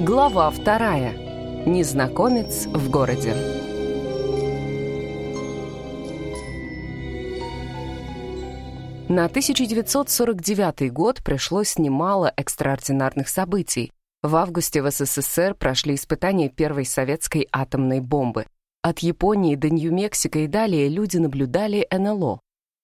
Глава вторая. Незнакомец в городе. На 1949 год пришлось немало экстраординарных событий. В августе в СССР прошли испытания первой советской атомной бомбы. От Японии до Нью-Мексико и далее люди наблюдали НЛО.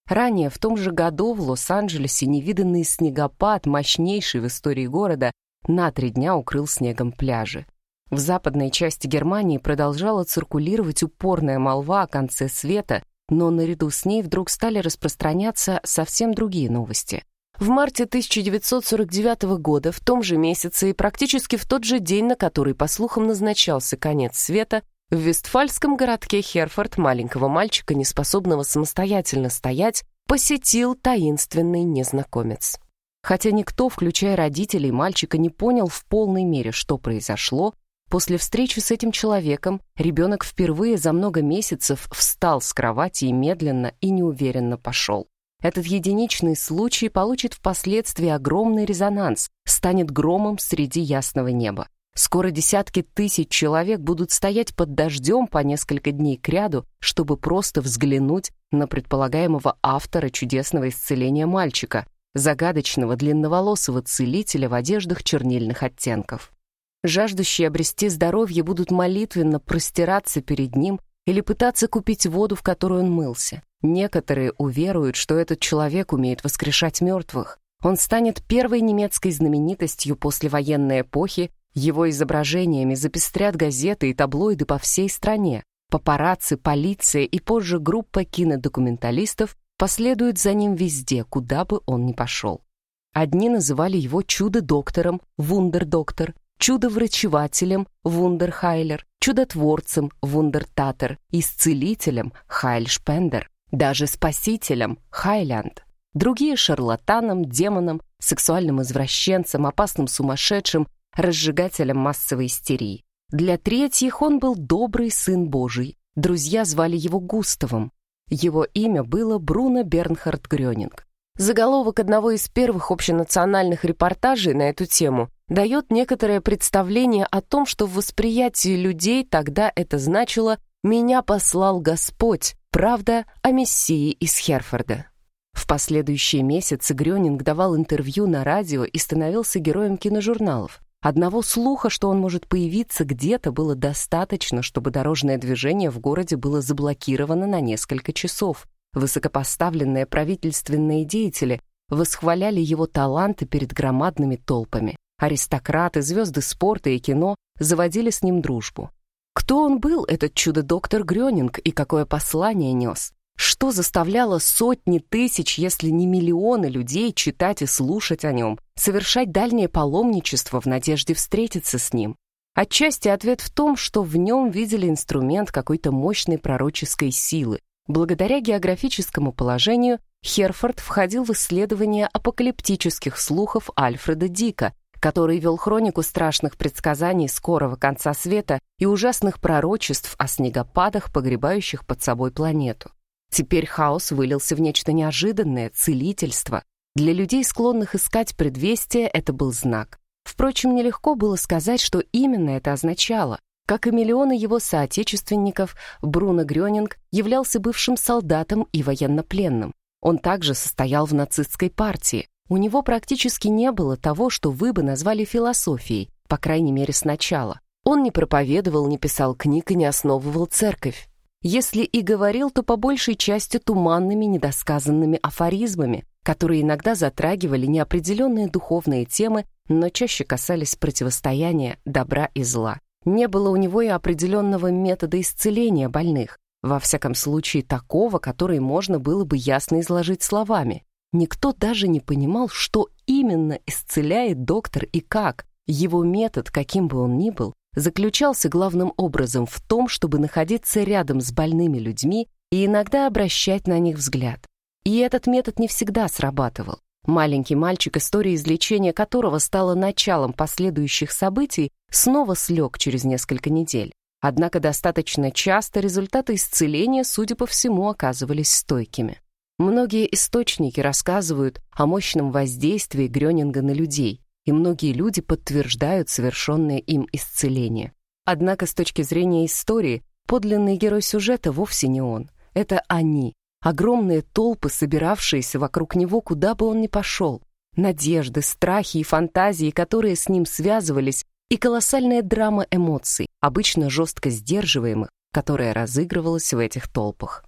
Ранее, в том же году, в Лос-Анджелесе невиданный снегопад, мощнейший в истории города, на три дня укрыл снегом пляжи. В западной части Германии продолжала циркулировать упорная молва о конце света, но наряду с ней вдруг стали распространяться совсем другие новости. В марте 1949 года, в том же месяце и практически в тот же день, на который, по слухам, назначался конец света, в вестфальском городке Херфорд маленького мальчика, неспособного самостоятельно стоять, посетил таинственный незнакомец. Хотя никто, включая родителей мальчика, не понял в полной мере, что произошло, после встречи с этим человеком ребенок впервые за много месяцев встал с кровати и медленно и неуверенно пошел. Этот единичный случай получит впоследствии огромный резонанс, станет громом среди ясного неба. Скоро десятки тысяч человек будут стоять под дождем по несколько дней кряду, чтобы просто взглянуть на предполагаемого автора чудесного исцеления мальчика, загадочного длинноволосого целителя в одеждах чернильных оттенков. Жаждущие обрести здоровье будут молитвенно простираться перед ним или пытаться купить воду, в которую он мылся. Некоторые уверуют, что этот человек умеет воскрешать мертвых. Он станет первой немецкой знаменитостью послевоенной эпохи, его изображениями запестрят газеты и таблоиды по всей стране. Папарацци, полиция и позже группа кинодокументалистов последуют за ним везде, куда бы он ни пошел. Одни называли его чудо-доктором, Wunderdoktor, чудо-врачевателем, Wunderheiler, чудотворцем, Wundertäter, исцелителем, Heilspender, даже спасителем, Heiland. Другие — шарлатаном, демоном, сексуальным извращенцем, опасным сумасшедшим, разжигателем массовой истерии. Для третьих он был добрый сын Божий. Друзья звали его Густавом, его имя было Бруно Бернхард Грёнинг. Заголовок одного из первых общенациональных репортажей на эту тему дает некоторое представление о том, что в восприятии людей тогда это значило «меня послал Господь», правда о Мессии из Херфорда. В последующие месяцы Грёнинг давал интервью на радио и становился героем киножурналов. Одного слуха, что он может появиться где-то, было достаточно, чтобы дорожное движение в городе было заблокировано на несколько часов. Высокопоставленные правительственные деятели восхваляли его таланты перед громадными толпами. Аристократы, звезды спорта и кино заводили с ним дружбу. Кто он был, этот чудо-доктор Грёнинг, и какое послание нес? Что заставляло сотни тысяч, если не миллионы людей читать и слушать о нем, совершать дальнее паломничество в надежде встретиться с ним? Отчасти ответ в том, что в нем видели инструмент какой-то мощной пророческой силы. Благодаря географическому положению Херфорд входил в исследование апокалиптических слухов Альфреда Дика, который вел хронику страшных предсказаний скорого конца света и ужасных пророчеств о снегопадах, погребающих под собой планету. Теперь хаос вылился в нечто неожиданное, целительство. Для людей, склонных искать предвестие, это был знак. Впрочем, нелегко было сказать, что именно это означало. Как и миллионы его соотечественников, Бруно Грёнинг являлся бывшим солдатом и военнопленным. Он также состоял в нацистской партии. У него практически не было того, что вы бы назвали философией, по крайней мере сначала. Он не проповедовал, не писал книг и не основывал церковь. Если и говорил, то по большей части туманными, недосказанными афоризмами, которые иногда затрагивали неопределенные духовные темы, но чаще касались противостояния добра и зла. Не было у него и определенного метода исцеления больных, во всяком случае такого, который можно было бы ясно изложить словами. Никто даже не понимал, что именно исцеляет доктор и как. Его метод, каким бы он ни был, заключался главным образом в том, чтобы находиться рядом с больными людьми и иногда обращать на них взгляд. И этот метод не всегда срабатывал. Маленький мальчик, история излечения которого стала началом последующих событий, снова слег через несколько недель. Однако достаточно часто результаты исцеления, судя по всему, оказывались стойкими. Многие источники рассказывают о мощном воздействии Грёнинга на людей. И многие люди подтверждают совершенное им исцеление. Однако с точки зрения истории, подлинный герой сюжета вовсе не он. Это они, огромные толпы, собиравшиеся вокруг него, куда бы он ни пошел. Надежды, страхи и фантазии, которые с ним связывались, и колоссальная драма эмоций, обычно жестко сдерживаемых, которая разыгрывалась в этих толпах.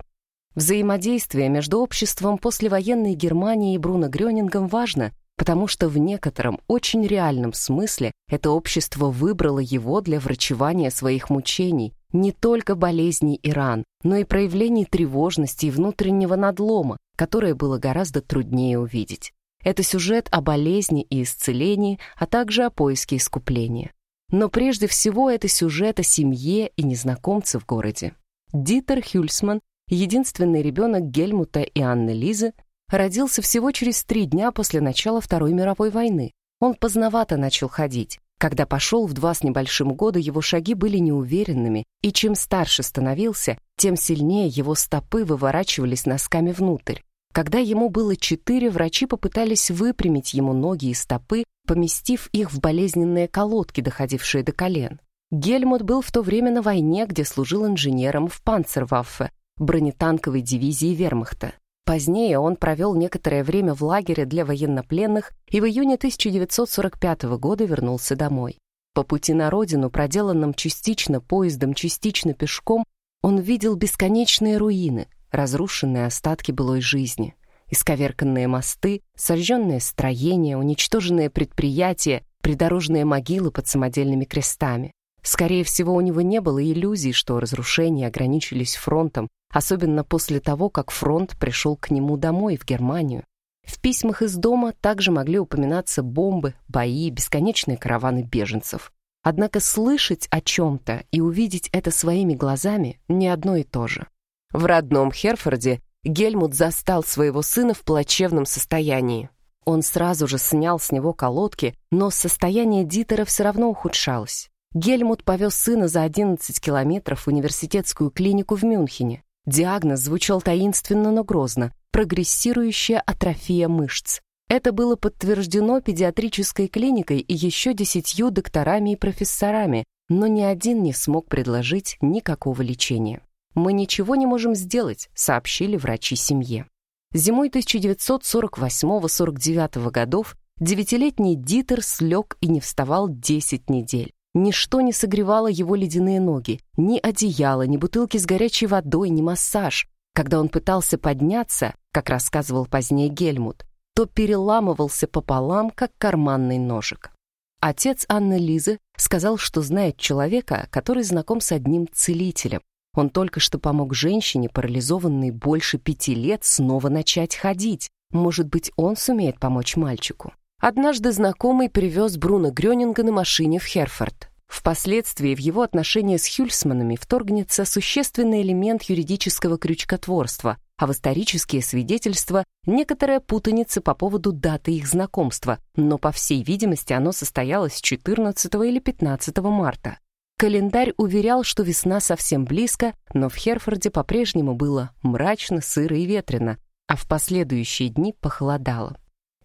Взаимодействие между обществом послевоенной Германии и Бруно Грёнингом важно, потому что в некотором очень реальном смысле это общество выбрало его для врачевания своих мучений, не только болезней и ран, но и проявлений тревожности и внутреннего надлома, которое было гораздо труднее увидеть. Это сюжет о болезни и исцелении, а также о поиске искупления. Но прежде всего это сюжет о семье и незнакомце в городе. Дитер Хюльсман единственный ребенок Гельмута и Анны Лизы, родился всего через три дня после начала Второй мировой войны. Он поздновато начал ходить. Когда пошел в два с небольшим года, его шаги были неуверенными, и чем старше становился, тем сильнее его стопы выворачивались носками внутрь. Когда ему было четыре, врачи попытались выпрямить ему ноги и стопы, поместив их в болезненные колодки, доходившие до колен. Гельмут был в то время на войне, где служил инженером в Панцерваффе, бронетанковой дивизии вермахта. Позднее он провел некоторое время в лагере для военнопленных и в июне 1945 года вернулся домой. По пути на родину, проделанном частично поездом, частично пешком, он видел бесконечные руины, разрушенные остатки былой жизни, исковерканные мосты, сожженные строения, уничтоженные предприятия, придорожные могилы под самодельными крестами. Скорее всего, у него не было иллюзий, что разрушения ограничились фронтом, особенно после того, как фронт пришел к нему домой, в Германию. В письмах из дома также могли упоминаться бомбы, бои, бесконечные караваны беженцев. Однако слышать о чем-то и увидеть это своими глазами не одно и то же. В родном Херфорде Гельмут застал своего сына в плачевном состоянии. Он сразу же снял с него колодки, но состояние Дитера все равно ухудшалось. Гельмут повез сына за 11 километров в университетскую клинику в Мюнхене. Диагноз звучал таинственно, но грозно – прогрессирующая атрофия мышц. Это было подтверждено педиатрической клиникой и еще десятью докторами и профессорами, но ни один не смог предложить никакого лечения. «Мы ничего не можем сделать», — сообщили врачи семье. Зимой 1948-49 годов девятилетний Дитер слег и не вставал 10 недель. Ничто не согревало его ледяные ноги, ни одеяло, ни бутылки с горячей водой, ни массаж. Когда он пытался подняться, как рассказывал позднее Гельмут, то переламывался пополам, как карманный ножик. Отец Анны Лизы сказал, что знает человека, который знаком с одним целителем. Он только что помог женщине, парализованной больше пяти лет, снова начать ходить. Может быть, он сумеет помочь мальчику. Однажды знакомый привез Бруно Грёнинга на машине в Херфорд. Впоследствии в его отношения с Хюльсманами вторгнется существенный элемент юридического крючкотворства, а в исторические свидетельства некоторая путаница по поводу даты их знакомства, но, по всей видимости, оно состоялось 14 или 15 марта. Календарь уверял, что весна совсем близко, но в Херфорде по-прежнему было мрачно, сыро и ветрено, а в последующие дни похолодало.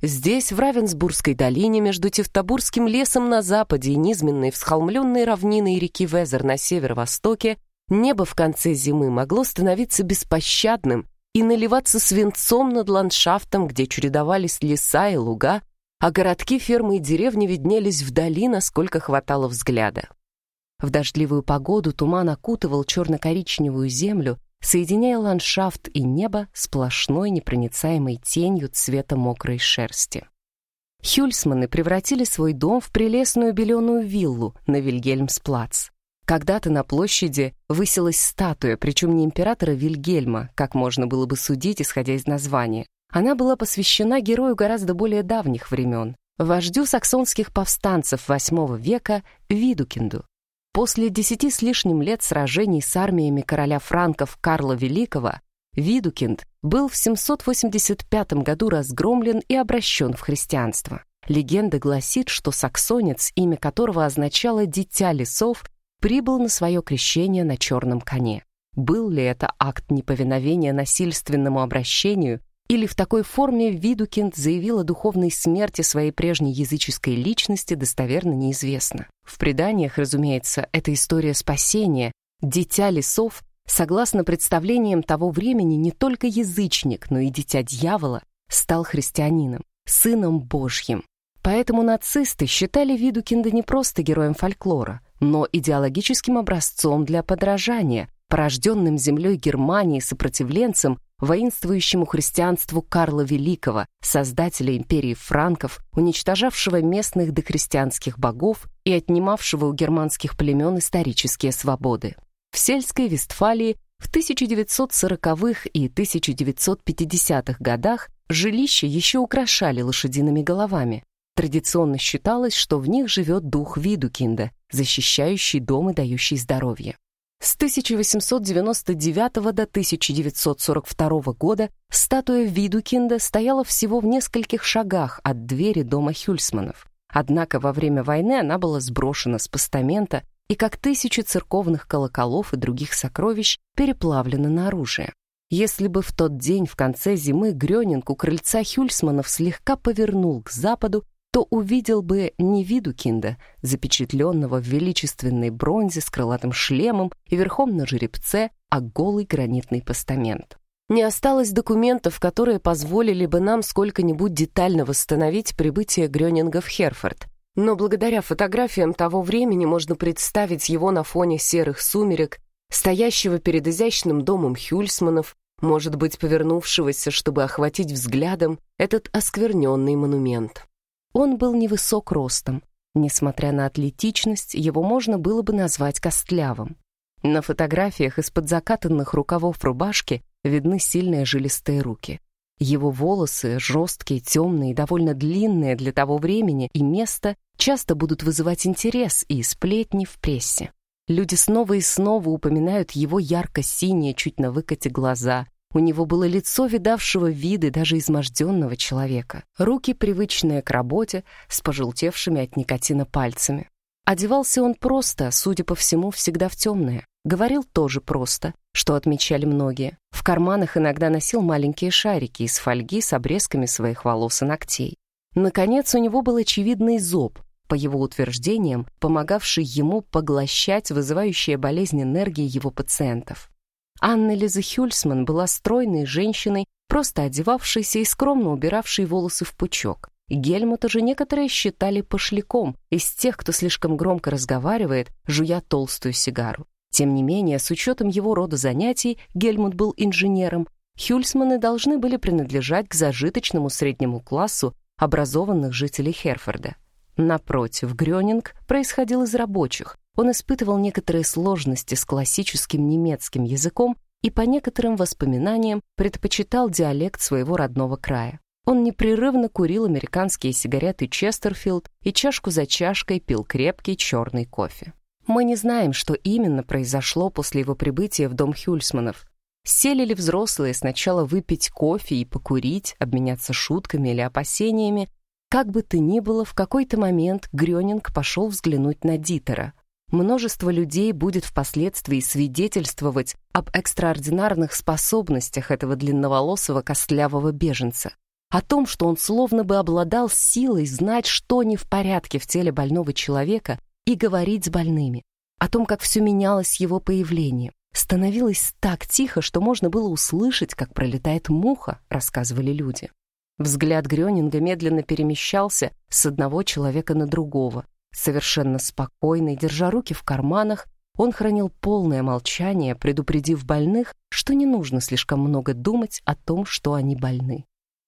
Здесь, в Равенсбургской долине, между Тевтобурским лесом на западе и низменной всхолмленной равниной реки Везер на северо-востоке, небо в конце зимы могло становиться беспощадным и наливаться свинцом над ландшафтом, где чередовались леса и луга, а городки, фермы и деревни виднелись вдали, насколько хватало взгляда. В дождливую погоду туман окутывал черно-коричневую землю, соединяя ландшафт и небо сплошной непроницаемой тенью цвета мокрой шерсти. Хюльсманы превратили свой дом в прелестную беленую виллу на Вильгельмсплац. Когда-то на площади высилась статуя, причем не императора Вильгельма, как можно было бы судить, исходя из названия. Она была посвящена герою гораздо более давних времен, вождю саксонских повстанцев VIII века Видукинду. После десяти с лишним лет сражений с армиями короля франков Карла Великого Видукинд был в 785 году разгромлен и обращен в христианство. Легенда гласит, что саксонец, имя которого означало «дитя лесов», прибыл на свое крещение на черном коне. Был ли это акт неповиновения насильственному обращению или в такой форме Видукинд заявил о духовной смерти своей прежней языческой личности, достоверно неизвестно. В преданиях, разумеется, это история спасения. Дитя лесов, согласно представлениям того времени, не только язычник, но и дитя дьявола, стал христианином, сыном Божьим. Поэтому нацисты считали Видукинда не просто героем фольклора, но идеологическим образцом для подражания, порожденным землей Германии сопротивленцем, воинствующему христианству Карла Великого, создателя империи франков, уничтожавшего местных дохристианских богов и отнимавшего у германских племен исторические свободы. В сельской Вестфалии в 1940-х и 1950-х годах жилища еще украшали лошадиными головами. Традиционно считалось, что в них живет дух Видукинда, защищающий дом и дающий здоровье. С 1899 до 1942 года статуя Видукинда стояла всего в нескольких шагах от двери дома Хюльсманов. Однако во время войны она была сброшена с постамента и, как тысячи церковных колоколов и других сокровищ, переплавлена на оружие. Если бы в тот день в конце зимы Грёнинг у крыльца Хюльсманов слегка повернул к западу, то увидел бы не Видукинда, запечатленного в величественной бронзе с крылатым шлемом и верхом на жеребце, а голый гранитный постамент. Не осталось документов, которые позволили бы нам сколько-нибудь детально восстановить прибытие Грёнинга в Херфорд. Но благодаря фотографиям того времени можно представить его на фоне серых сумерек, стоящего перед изящным домом Хюльсманов, может быть, повернувшегося, чтобы охватить взглядом этот оскверненный монумент. Он был невысок ростом. Несмотря на атлетичность, его можно было бы назвать костлявым. На фотографиях из-под закатанных рукавов рубашки видны сильные жилистые руки. Его волосы, жесткие, темные и довольно длинные для того времени и места, часто будут вызывать интерес и сплетни в прессе. Люди снова и снова упоминают его ярко-синие, чуть на выкате глаза, у него было лицо видавшего виды даже изможденного человека, руки, привычные к работе, с пожелтевшими от никотина пальцами. Одевался он просто, судя по всему, всегда в темное. Говорил тоже просто, что отмечали многие. В карманах иногда носил маленькие шарики из фольги с обрезками своих волос и ногтей. Наконец, у него был очевидный зоб, по его утверждениям, помогавший ему поглощать вызывающие болезнь энергии его пациентов. Анна Лиза Хюльсман была стройной женщиной, просто одевавшейся и скромно убиравшей волосы в пучок. Гельмута же некоторые считали пошляком, из тех, кто слишком громко разговаривает, жуя толстую сигару. Тем не менее, с учетом его рода занятий, Гельмут был инженером, Хюльсманы должны были принадлежать к зажиточному среднему классу образованных жителей Херфорда. Напротив, Грёнинг происходил из рабочих, он испытывал некоторые сложности с классическим немецким языком и по некоторым воспоминаниям предпочитал диалект своего родного края. Он непрерывно курил американские сигареты Честерфилд и чашку за чашкой пил крепкий черный кофе. Мы не знаем, что именно произошло после его прибытия в дом Хюльсманов. Сели ли взрослые сначала выпить кофе и покурить, обменяться шутками или опасениями, как бы то ни было, в какой-то момент Грёнинг пошел взглянуть на Дитера, множество людей будет впоследствии свидетельствовать об экстраординарных способностях этого длинноволосого костлявого беженца, о том, что он словно бы обладал силой знать, что не в порядке в теле больного человека и говорить с больными, о том, как все менялось его появлением. Становилось так тихо, что можно было услышать, как пролетает муха, рассказывали люди. Взгляд Грёнинга медленно перемещался с одного человека на другого, Совершенно спокойный, держа руки в карманах, он хранил полное молчание, предупредив больных, что не нужно слишком много думать о том, что они больны.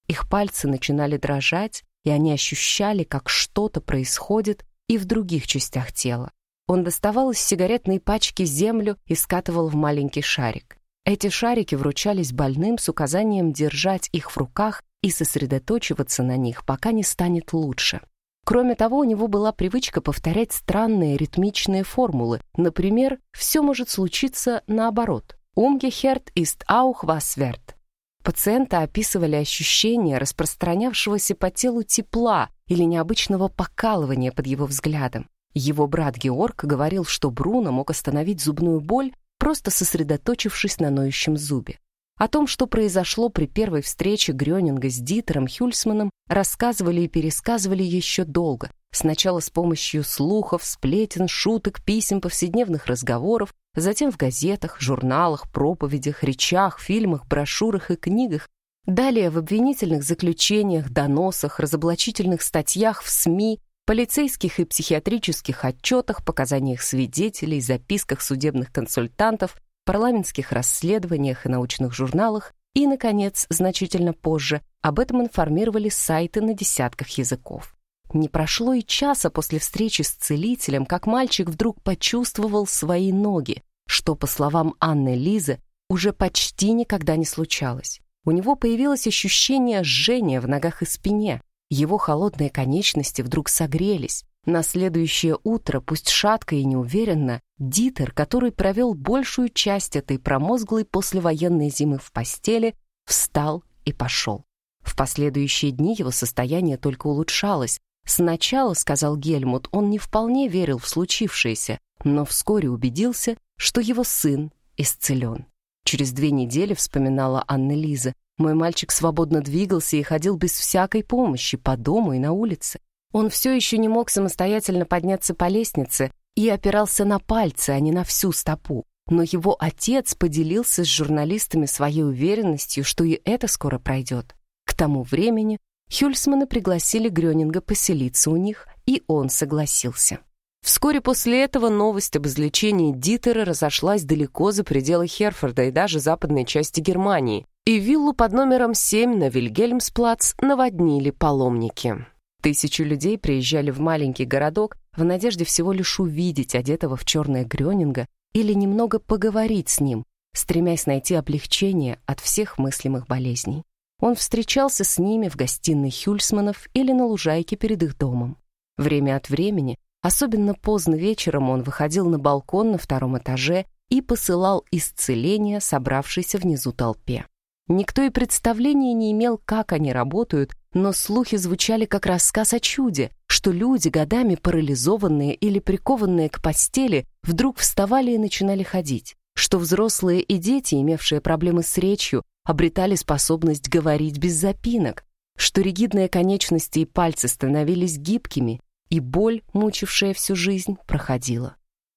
Их пальцы начинали дрожать, и они ощущали, как что-то происходит и в других частях тела. Он доставал из сигаретной пачки землю и скатывал в маленький шарик. Эти шарики вручались больным с указанием держать их в руках и сосредоточиваться на них, пока не станет лучше. Кроме того, у него была привычка повторять странные ритмичные формулы. Например, «все может случиться наоборот». «Umgekehrt ist auch was wert». Пациента описывали ощущение распространявшегося по телу тепла или необычного покалывания под его взглядом. Его брат Георг говорил, что Бруно мог остановить зубную боль, просто сосредоточившись на ноющем зубе. О том, что произошло при первой встрече Грёнинга с Дитером Хюльсманом, рассказывали и пересказывали еще долго. Сначала с помощью слухов, сплетен, шуток, писем, повседневных разговоров, затем в газетах, журналах, проповедях, речах, фильмах, брошюрах и книгах, далее в обвинительных заключениях, доносах, разоблачительных статьях в СМИ, полицейских и психиатрических отчетах, показаниях свидетелей, записках судебных консультантов, парламентских расследованиях и научных журналах и, наконец, значительно позже, об этом информировали сайты на десятках языков. Не прошло и часа после встречи с целителем, как мальчик вдруг почувствовал свои ноги, что, по словам Анны Лизы, уже почти никогда не случалось. У него появилось ощущение жжения в ногах и спине. Его холодные конечности вдруг согрелись, на следующее утро, пусть шатко и неуверенно, Дитер, который провел большую часть этой промозглой послевоенной зимы в постели, встал и пошел. В последующие дни его состояние только улучшалось. Сначала, сказал Гельмут, он не вполне верил в случившееся, но вскоре убедился, что его сын исцелен. Через две недели, вспоминала Анна Лиза, мой мальчик свободно двигался и ходил без всякой помощи по дому и на улице. Он все еще не мог самостоятельно подняться по лестнице и опирался на пальцы, а не на всю стопу. Но его отец поделился с журналистами своей уверенностью, что и это скоро пройдет. К тому времени Хюльсмана пригласили Грёнинга поселиться у них, и он согласился. Вскоре после этого новость об излечении Дитера разошлась далеко за пределы Херфорда и даже западной части Германии, и виллу под номером 7 на Вильгельмсплац наводнили паломники. Тысячи людей приезжали в маленький городок в надежде всего лишь увидеть одетого в черное Грёнинга или немного поговорить с ним, стремясь найти облегчение от всех мыслимых болезней. Он встречался с ними в гостиной Хюльсманов или на лужайке перед их домом. Время от времени, особенно поздно вечером, он выходил на балкон на втором этаже и посылал исцеление собравшейся внизу толпе. Никто и представления не имел, как они работают, но слухи звучали как рассказ о чуде, что люди, годами парализованные или прикованные к постели, вдруг вставали и начинали ходить, что взрослые и дети, имевшие проблемы с речью, обретали способность говорить без запинок, что ригидные конечности и пальцы становились гибкими, и боль, мучившая всю жизнь, проходила,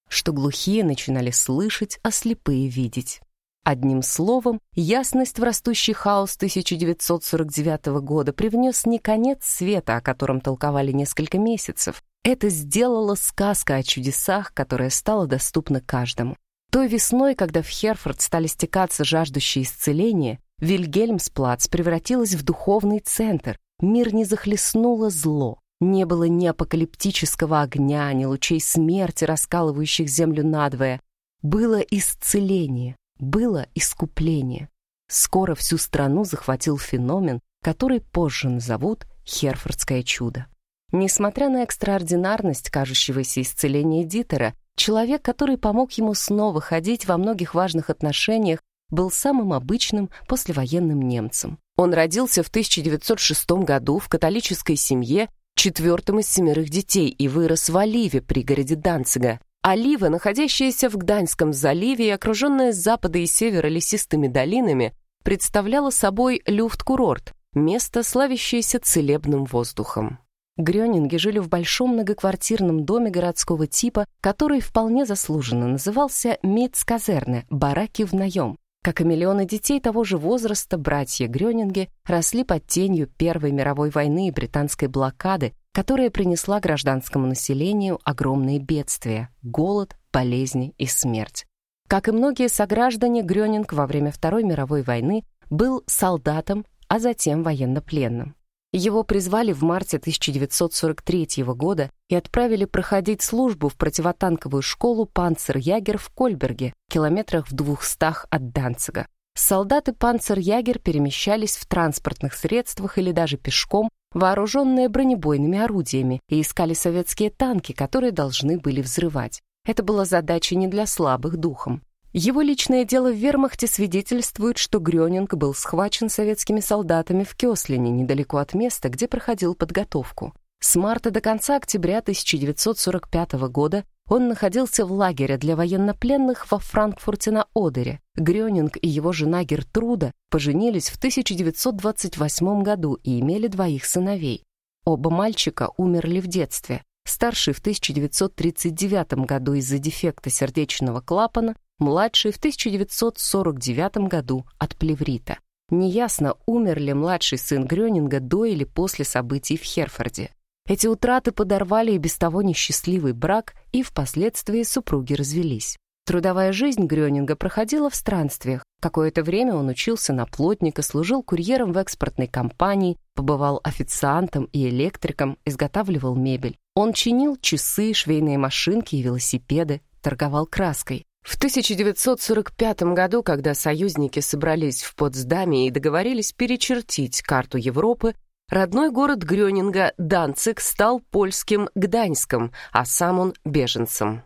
что глухие начинали слышать, а слепые видеть. Одним словом, ясность в растущий хаос 1949 года привнес не конец света, о котором толковали несколько месяцев. Это сделала сказка о чудесах, которая стала доступна каждому. Той весной, когда в Херфорд стали стекаться жаждущие исцеления, Вильгельмсплац превратилась в духовный центр. Мир не захлестнуло зло. Не было ни апокалиптического огня, ни лучей смерти, раскалывающих землю надвое. Было исцеление, было искупление. Скоро всю страну захватил феномен, который позже назовут Херфордское чудо. Несмотря на экстраординарность кажущегося исцеления Дитера, человек, который помог ему снова ходить во многих важных отношениях, был самым обычным послевоенным немцем. Он родился в 1906 году в католической семье, четвертым из семерых детей, и вырос в Оливе, пригороде Данцига. Олива, находящаяся в Гданьском заливе и окруженная с запада и севера лесистыми долинами, представляла собой люфт-курорт, место, славящееся целебным воздухом. Грёнинги жили в большом многоквартирном доме городского типа, который вполне заслуженно назывался Митцказерне, бараки в наем. Как и миллионы детей того же возраста, братья Грёнинги росли под тенью Первой мировой войны и британской блокады, которая принесла гражданскому населению огромные бедствия — голод, болезни и смерть. Как и многие сограждане, Грёнинг во время Второй мировой войны был солдатом, а затем военнопленным. Его призвали в марте 1943 года и отправили проходить службу в противотанковую школу «Панцер-Ягер» в Кольберге, километрах в двухстах от Данцига. Солдаты «Панцер-Ягер» перемещались в транспортных средствах или даже пешком вооруженные бронебойными орудиями, и искали советские танки, которые должны были взрывать. Это была задача не для слабых духом. Его личное дело в вермахте свидетельствует, что Грёнинг был схвачен советскими солдатами в Кёслине, недалеко от места, где проходил подготовку. С марта до конца октября 1945 года Он находился в лагере для военнопленных во Франкфурте на Одере. Грёнинг и его жена Гертруда поженились в 1928 году и имели двоих сыновей. Оба мальчика умерли в детстве. Старший в 1939 году из-за дефекта сердечного клапана, младший в 1949 году от плеврита. Неясно, умер ли младший сын Грёнинга до или после событий в Херфорде. Эти утраты подорвали и без того несчастливый брак, и впоследствии супруги развелись. Трудовая жизнь Грёнинга проходила в странствиях. Какое-то время он учился на плотника, служил курьером в экспортной компании, побывал официантом и электриком, изготавливал мебель. Он чинил часы, швейные машинки и велосипеды, торговал краской. В 1945 году, когда союзники собрались в Потсдаме и договорились перечертить карту Европы, Родной город Грёнинга, Данциг, стал польским Гданьском, а сам он — беженцем.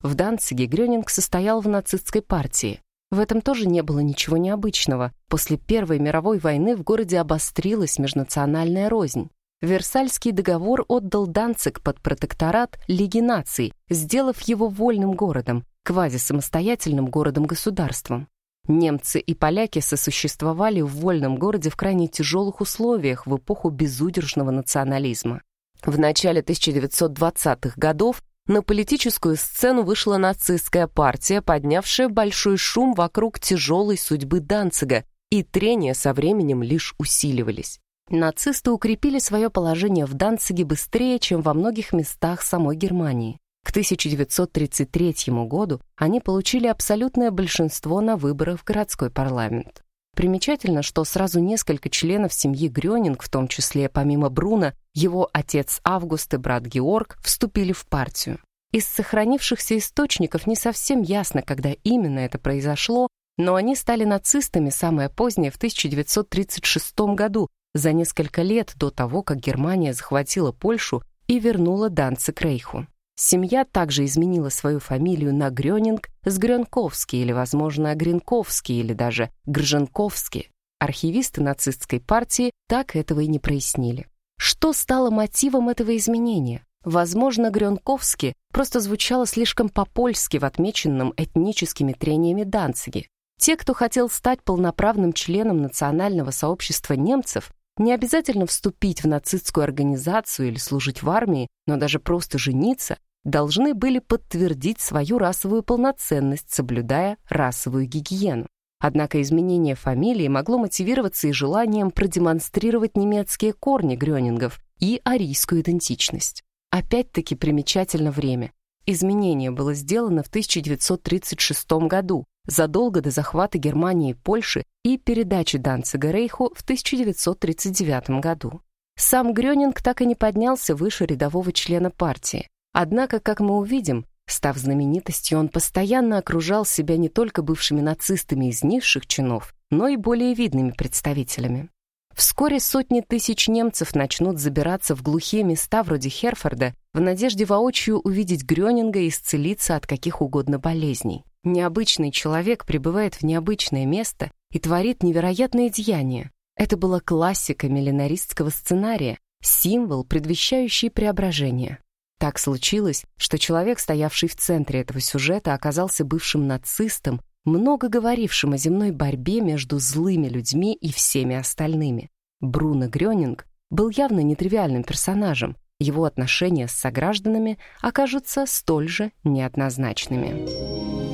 В Данциге Грёнинг состоял в нацистской партии. В этом тоже не было ничего необычного. После Первой мировой войны в городе обострилась межнациональная рознь. Версальский договор отдал Данциг под протекторат Лиги наций, сделав его вольным городом, квазисамостоятельным городом-государством. Немцы и поляки сосуществовали в вольном городе в крайне тяжелых условиях в эпоху безудержного национализма. В начале 1920-х годов на политическую сцену вышла нацистская партия, поднявшая большой шум вокруг тяжелой судьбы Данцига, и трения со временем лишь усиливались. Нацисты укрепили свое положение в Данциге быстрее, чем во многих местах самой Германии. К 1933 году они получили абсолютное большинство на выборах в городской парламент. Примечательно, что сразу несколько членов семьи Грёнинг, в том числе помимо Бруна, его отец Август и брат Георг, вступили в партию. Из сохранившихся источников не совсем ясно, когда именно это произошло, но они стали нацистами самое позднее в 1936 году, за несколько лет до того, как Германия захватила Польшу и вернула Данциг Рейху. Семья также изменила свою фамилию на Грёнинг с Грёнковский или, возможно, Гринковский или даже Грженковский. Архивисты нацистской партии так этого и не прояснили. Что стало мотивом этого изменения? Возможно, Грёнковский просто звучало слишком по-польски в отмеченном этническими трениями Данциге. Те, кто хотел стать полноправным членом национального сообщества немцев, не обязательно вступить в нацистскую организацию или служить в армии, но даже просто жениться, должны были подтвердить свою расовую полноценность, соблюдая расовую гигиену. Однако изменение фамилии могло мотивироваться и желанием продемонстрировать немецкие корни грёнингов и арийскую идентичность. Опять-таки примечательно время. Изменение было сделано в 1936 году, задолго до захвата Германии и Польши и передачи Данцига Рейху в 1939 году. Сам Грёнинг так и не поднялся выше рядового члена партии. Однако, как мы увидим, став знаменитостью, он постоянно окружал себя не только бывшими нацистами из низших чинов, но и более видными представителями. Вскоре сотни тысяч немцев начнут забираться в глухие места вроде Херфорда в надежде воочию увидеть Грёнинга и исцелиться от каких угодно болезней. Необычный человек прибывает в необычное место и творит невероятные деяния. Это была классика миллинаристского сценария, символ, предвещающий преображение. Так случилось, что человек, стоявший в центре этого сюжета, оказался бывшим нацистом, много говорившим о земной борьбе между злыми людьми и всеми остальными. Бруно Грёнинг был явно нетривиальным персонажем, его отношения с согражданами окажутся столь же неоднозначными.